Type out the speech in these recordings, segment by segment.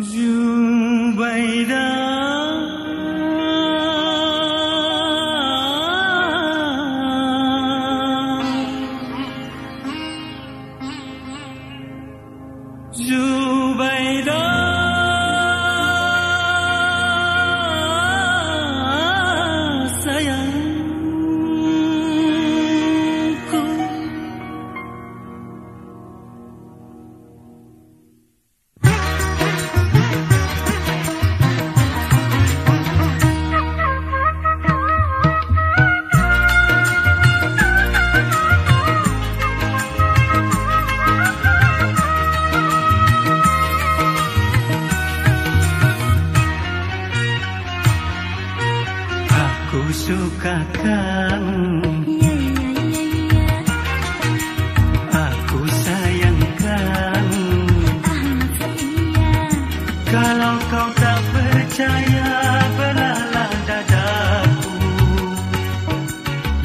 dù vậy đâu suka kamu ya, ya, ya, Aku sayang kamu ah, Kalau kau tak percaya Belalah dadaku.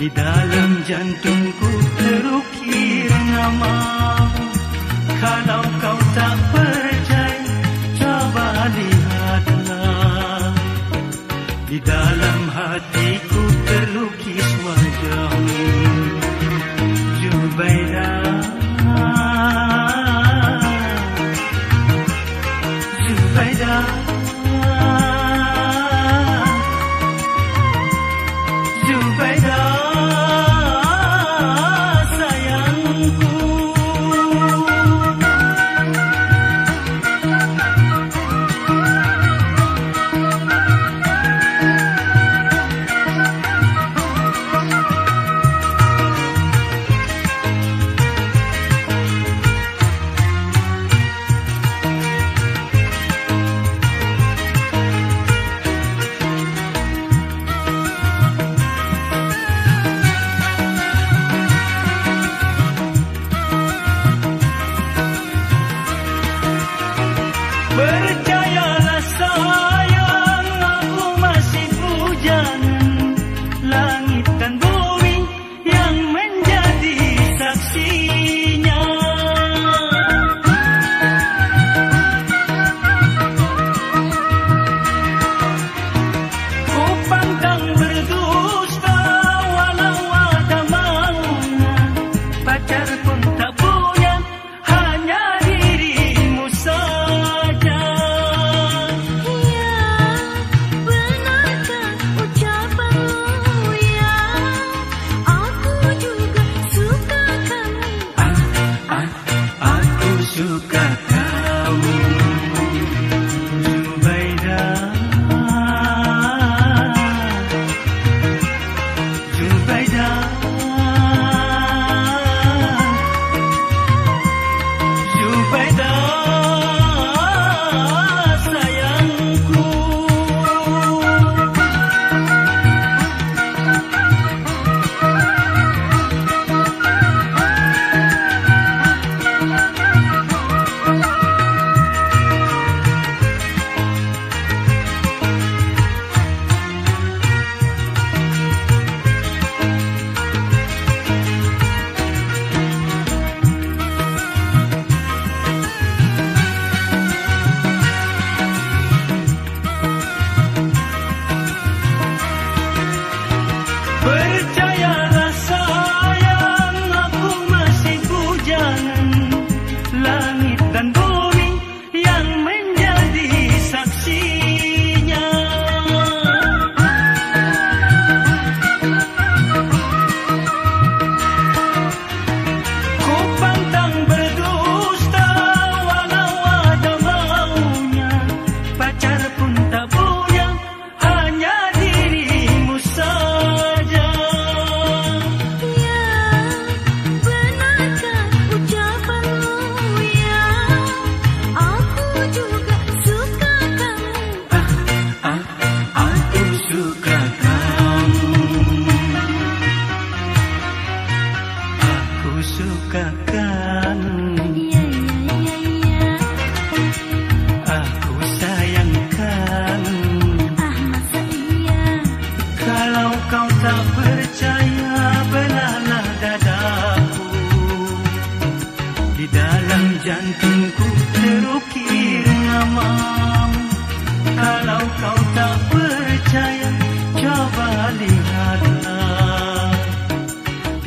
Di dalam jantungku Terukir namamu. Kalau dalam hatiku terlukis wajahmu. Zubaira Zubaira 代价。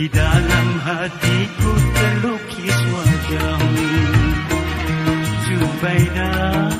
Di dalam hatiku terlukis wajahmu. Zubaidah